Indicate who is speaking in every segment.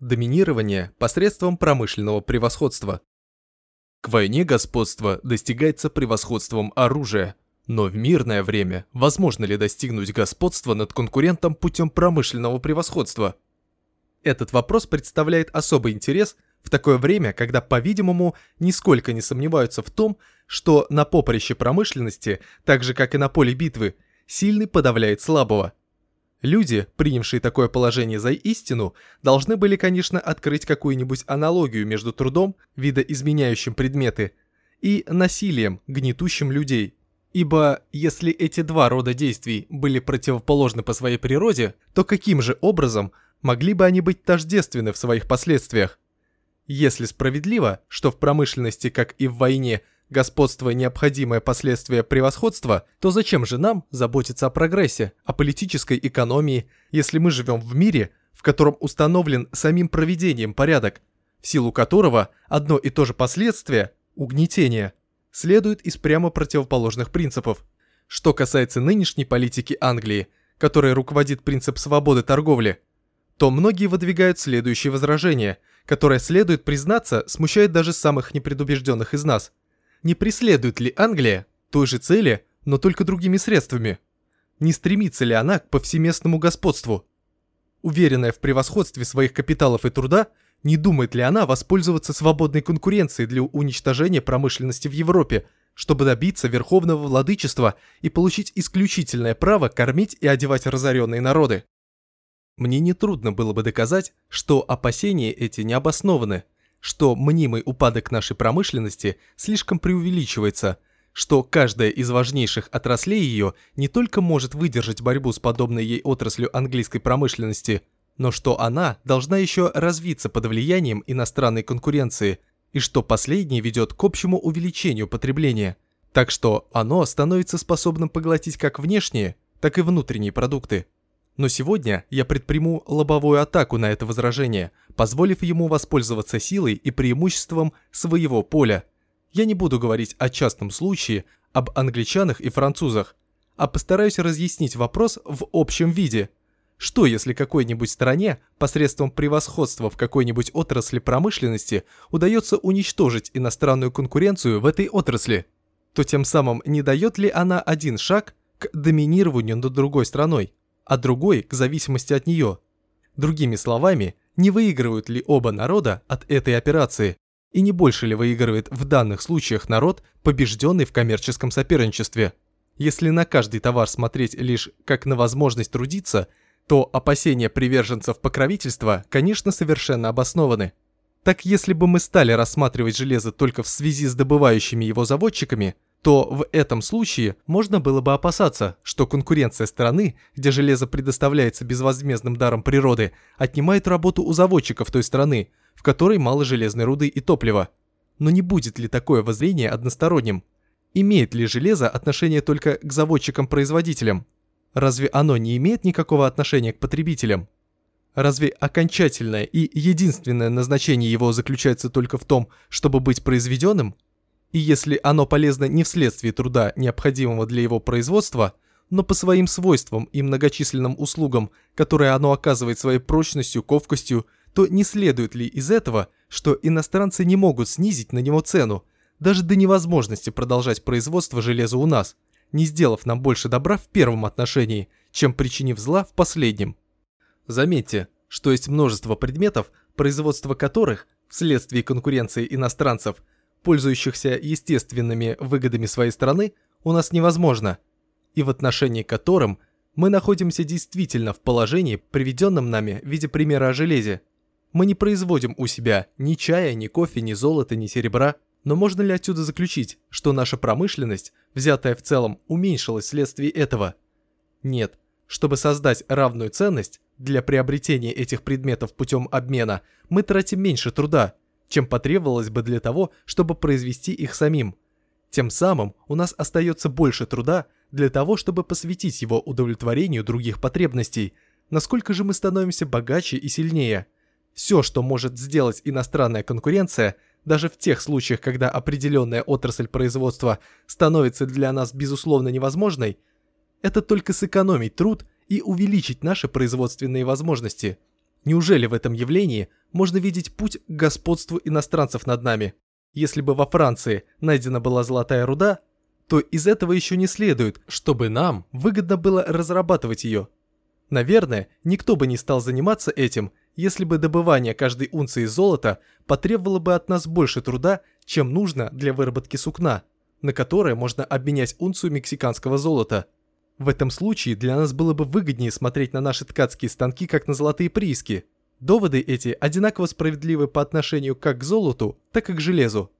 Speaker 1: Доминирование посредством промышленного превосходства. К войне господство достигается превосходством оружия. Но в мирное время возможно ли достигнуть господства над конкурентом путем промышленного превосходства? Этот вопрос представляет особый интерес в такое время, когда, по-видимому, нисколько не сомневаются в том, что на поприще промышленности, так же как и на поле битвы, сильный подавляет слабого – Люди, принявшие такое положение за истину, должны были, конечно, открыть какую-нибудь аналогию между трудом, видоизменяющим предметы, и насилием, гнетущим людей. Ибо если эти два рода действий были противоположны по своей природе, то каким же образом могли бы они быть тождественны в своих последствиях? Если справедливо, что в промышленности, как и в войне – господство – необходимое последствие превосходства, то зачем же нам заботиться о прогрессе, о политической экономии, если мы живем в мире, в котором установлен самим проведением порядок, в силу которого одно и то же последствие – угнетение – следует из прямо противоположных принципов. Что касается нынешней политики Англии, которой руководит принцип свободы торговли, то многие выдвигают следующее возражение, которое, следует признаться, смущает даже самых непредубежденных из нас – не преследует ли Англия той же цели, но только другими средствами? Не стремится ли она к повсеместному господству? Уверенная в превосходстве своих капиталов и труда, не думает ли она воспользоваться свободной конкуренцией для уничтожения промышленности в Европе, чтобы добиться верховного владычества и получить исключительное право кормить и одевать разоренные народы? Мне нетрудно было бы доказать, что опасения эти не обоснованы – что мнимый упадок нашей промышленности слишком преувеличивается, что каждая из важнейших отраслей ее не только может выдержать борьбу с подобной ей отраслью английской промышленности, но что она должна еще развиться под влиянием иностранной конкуренции, и что последнее ведет к общему увеличению потребления, так что оно становится способным поглотить как внешние, так и внутренние продукты. Но сегодня я предприму лобовую атаку на это возражение, позволив ему воспользоваться силой и преимуществом своего поля. Я не буду говорить о частном случае, об англичанах и французах, а постараюсь разъяснить вопрос в общем виде. Что если какой-нибудь стране посредством превосходства в какой-нибудь отрасли промышленности удается уничтожить иностранную конкуренцию в этой отрасли? То тем самым не дает ли она один шаг к доминированию над другой страной? А другой к зависимости от нее. Другими словами, не выигрывают ли оба народа от этой операции, и не больше ли выигрывает в данных случаях народ, побежденный в коммерческом соперничестве. Если на каждый товар смотреть лишь как на возможность трудиться, то опасения приверженцев покровительства, конечно, совершенно обоснованы. Так если бы мы стали рассматривать железо только в связи с добывающими его заводчиками, то в этом случае можно было бы опасаться, что конкуренция страны, где железо предоставляется безвозмездным даром природы, отнимает работу у заводчиков той страны, в которой мало железной руды и топлива. Но не будет ли такое воззрение односторонним? Имеет ли железо отношение только к заводчикам-производителям? Разве оно не имеет никакого отношения к потребителям? Разве окончательное и единственное назначение его заключается только в том, чтобы быть произведенным? И если оно полезно не вследствие труда, необходимого для его производства, но по своим свойствам и многочисленным услугам, которые оно оказывает своей прочностью, ковкостью, то не следует ли из этого, что иностранцы не могут снизить на него цену, даже до невозможности продолжать производство железа у нас, не сделав нам больше добра в первом отношении, чем причинив зла в последнем. Заметьте, что есть множество предметов, производство которых, вследствие конкуренции иностранцев – пользующихся естественными выгодами своей страны, у нас невозможно, и в отношении которым мы находимся действительно в положении, приведенном нами в виде примера о железе. Мы не производим у себя ни чая, ни кофе, ни золота, ни серебра, но можно ли отсюда заключить, что наша промышленность, взятая в целом, уменьшилась вследствие этого? Нет. Чтобы создать равную ценность, для приобретения этих предметов путем обмена, мы тратим меньше труда – чем потребовалось бы для того, чтобы произвести их самим. Тем самым у нас остается больше труда для того, чтобы посвятить его удовлетворению других потребностей. Насколько же мы становимся богаче и сильнее? Все, что может сделать иностранная конкуренция, даже в тех случаях, когда определенная отрасль производства становится для нас безусловно невозможной, это только сэкономить труд и увеличить наши производственные возможности – Неужели в этом явлении можно видеть путь к господству иностранцев над нами? Если бы во Франции найдена была золотая руда, то из этого еще не следует, чтобы нам выгодно было разрабатывать ее. Наверное, никто бы не стал заниматься этим, если бы добывание каждой унции золота потребовало бы от нас больше труда, чем нужно для выработки сукна, на которое можно обменять унцию мексиканского золота. В этом случае для нас было бы выгоднее смотреть на наши ткацкие станки как на золотые прииски. Доводы эти одинаково справедливы по отношению как к золоту, так и к железу.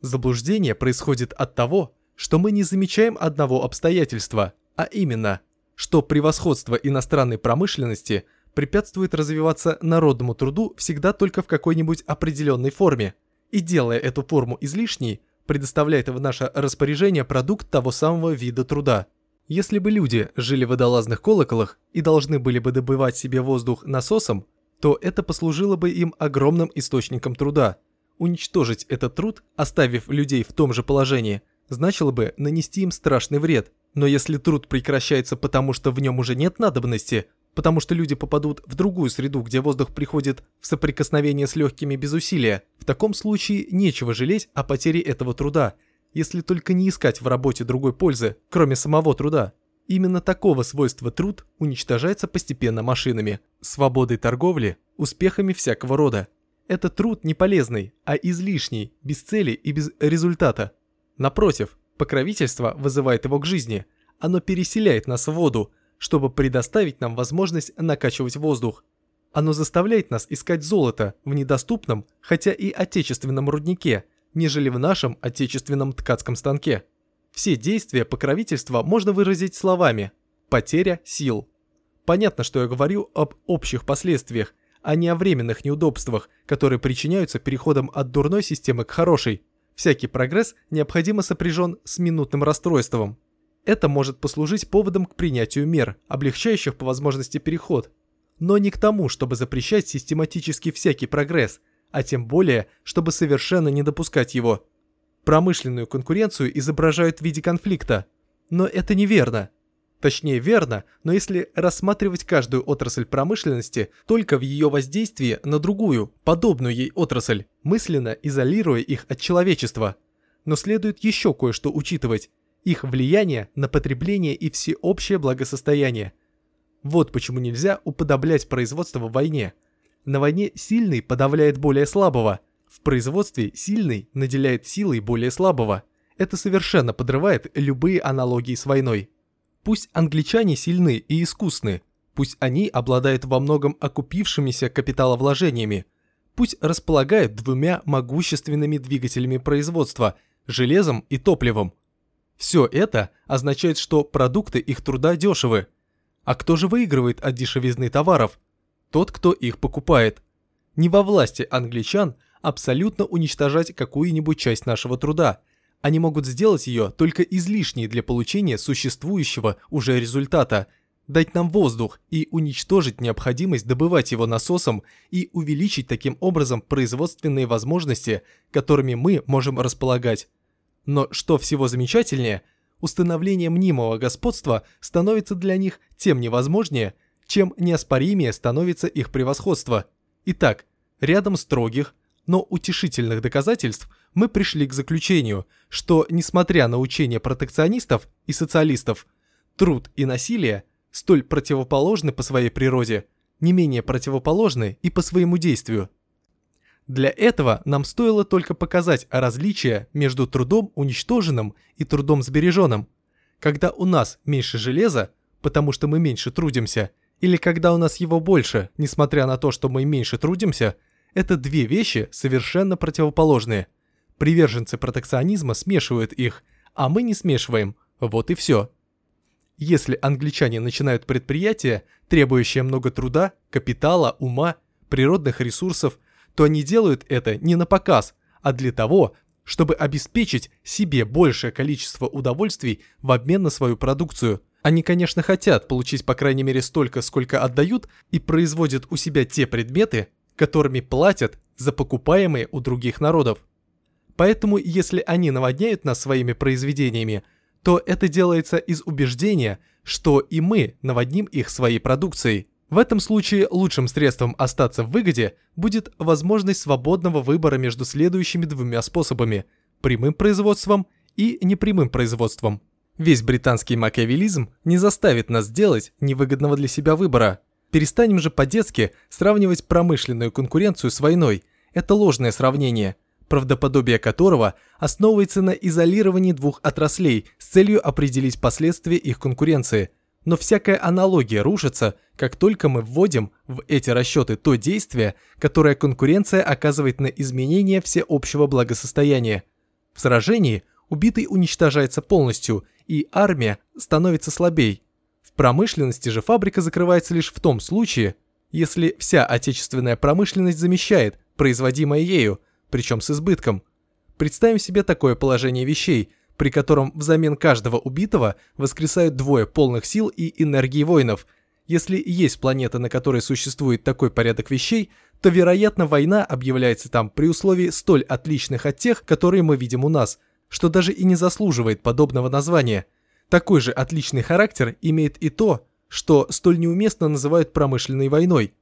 Speaker 1: Заблуждение происходит от того, что мы не замечаем одного обстоятельства, а именно, что превосходство иностранной промышленности препятствует развиваться народному труду всегда только в какой-нибудь определенной форме, и делая эту форму излишней, предоставляет в наше распоряжение продукт того самого вида труда. Если бы люди жили в водолазных колоколах и должны были бы добывать себе воздух насосом, то это послужило бы им огромным источником труда. Уничтожить этот труд, оставив людей в том же положении – значило бы нанести им страшный вред. Но если труд прекращается потому, что в нем уже нет надобности, потому что люди попадут в другую среду, где воздух приходит в соприкосновение с легкими без усилия, в таком случае нечего жалеть о потере этого труда, если только не искать в работе другой пользы, кроме самого труда. Именно такого свойства труд уничтожается постепенно машинами, свободой торговли, успехами всякого рода. Это труд не полезный, а излишний, без цели и без результата. Напротив, покровительство вызывает его к жизни. Оно переселяет нас в воду, чтобы предоставить нам возможность накачивать воздух. Оно заставляет нас искать золото в недоступном, хотя и отечественном руднике, нежели в нашем отечественном ткацком станке. Все действия покровительства можно выразить словами «потеря сил». Понятно, что я говорю об общих последствиях, а не о временных неудобствах, которые причиняются переходом от дурной системы к хорошей. Всякий прогресс необходимо сопряжен с минутным расстройством. Это может послужить поводом к принятию мер, облегчающих по возможности переход, но не к тому, чтобы запрещать систематически всякий прогресс, а тем более, чтобы совершенно не допускать его. Промышленную конкуренцию изображают в виде конфликта, но это неверно. Точнее верно, но если рассматривать каждую отрасль промышленности только в ее воздействии на другую, подобную ей отрасль, мысленно изолируя их от человечества. Но следует еще кое-что учитывать. Их влияние на потребление и всеобщее благосостояние. Вот почему нельзя уподоблять производство в войне. На войне сильный подавляет более слабого. В производстве сильный наделяет силой более слабого. Это совершенно подрывает любые аналогии с войной. Пусть англичане сильны и искусны, пусть они обладают во многом окупившимися капиталовложениями, пусть располагают двумя могущественными двигателями производства – железом и топливом. Все это означает, что продукты их труда дешевы. А кто же выигрывает от дешевизны товаров? Тот, кто их покупает. Не во власти англичан абсолютно уничтожать какую-нибудь часть нашего труда – они могут сделать ее только излишней для получения существующего уже результата, дать нам воздух и уничтожить необходимость добывать его насосом и увеличить таким образом производственные возможности, которыми мы можем располагать. Но что всего замечательнее, установление мнимого господства становится для них тем невозможнее, чем неоспоримее становится их превосходство. Итак, рядом строгих, но утешительных доказательств мы пришли к заключению, что, несмотря на учения протекционистов и социалистов, труд и насилие столь противоположны по своей природе, не менее противоположны и по своему действию. Для этого нам стоило только показать различие между трудом уничтоженным и трудом сбереженным. Когда у нас меньше железа, потому что мы меньше трудимся, или когда у нас его больше, несмотря на то, что мы меньше трудимся – это две вещи совершенно противоположные. Приверженцы протекционизма смешивают их, а мы не смешиваем. Вот и все. Если англичане начинают предприятие, требующее много труда, капитала, ума, природных ресурсов, то они делают это не на показ, а для того, чтобы обеспечить себе большее количество удовольствий в обмен на свою продукцию. Они, конечно, хотят получить по крайней мере столько, сколько отдают, и производят у себя те предметы, которыми платят за покупаемые у других народов. Поэтому, если они наводняют нас своими произведениями, то это делается из убеждения, что и мы наводним их своей продукцией. В этом случае лучшим средством остаться в выгоде будет возможность свободного выбора между следующими двумя способами – прямым производством и непрямым производством. Весь британский макиавелизм не заставит нас сделать невыгодного для себя выбора. Перестанем же по-детски сравнивать промышленную конкуренцию с войной. Это ложное сравнение, правдоподобие которого основывается на изолировании двух отраслей с целью определить последствия их конкуренции – но всякая аналогия рушится, как только мы вводим в эти расчеты то действие, которое конкуренция оказывает на изменение всеобщего благосостояния. В сражении убитый уничтожается полностью, и армия становится слабей. В промышленности же фабрика закрывается лишь в том случае, если вся отечественная промышленность замещает производимое ею, причем с избытком. Представим себе такое положение вещей – при котором взамен каждого убитого воскресают двое полных сил и энергии воинов. Если есть планета, на которой существует такой порядок вещей, то, вероятно, война объявляется там при условии столь отличных от тех, которые мы видим у нас, что даже и не заслуживает подобного названия. Такой же отличный характер имеет и то, что столь неуместно называют промышленной войной.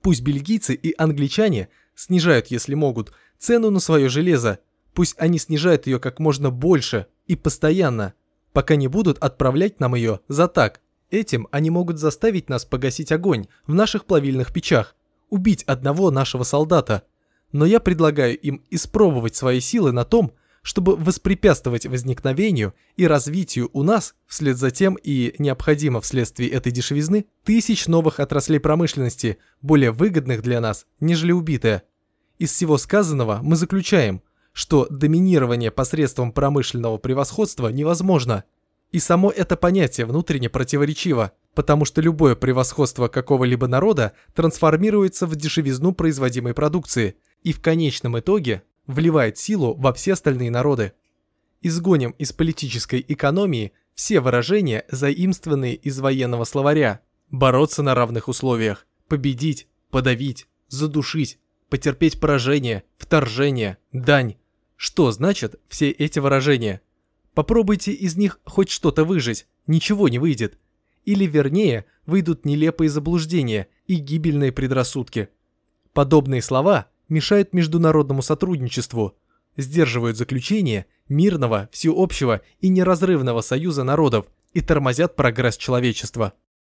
Speaker 1: Пусть бельгийцы и англичане снижают, если могут, цену на свое железо, пусть они снижают ее как можно больше – и постоянно, пока не будут отправлять нам ее за так. Этим они могут заставить нас погасить огонь в наших плавильных печах, убить одного нашего солдата. Но я предлагаю им испробовать свои силы на том, чтобы воспрепятствовать возникновению и развитию у нас, вслед за тем и необходимо вследствие этой дешевизны, тысяч новых отраслей промышленности, более выгодных для нас, нежели убитая. Из всего сказанного мы заключаем, что доминирование посредством промышленного превосходства невозможно. И само это понятие внутренне противоречиво, потому что любое превосходство какого-либо народа трансформируется в дешевизну производимой продукции и в конечном итоге вливает силу во все остальные народы. Изгоним из политической экономии все выражения, заимствованные из военного словаря. Бороться на равных условиях, победить, подавить, задушить, потерпеть поражение, вторжение, дань, что значат все эти выражения? Попробуйте из них хоть что-то выжить, ничего не выйдет. Или вернее, выйдут нелепые заблуждения и гибельные предрассудки. Подобные слова мешают международному сотрудничеству, сдерживают заключение мирного, всеобщего и неразрывного союза народов и тормозят прогресс человечества.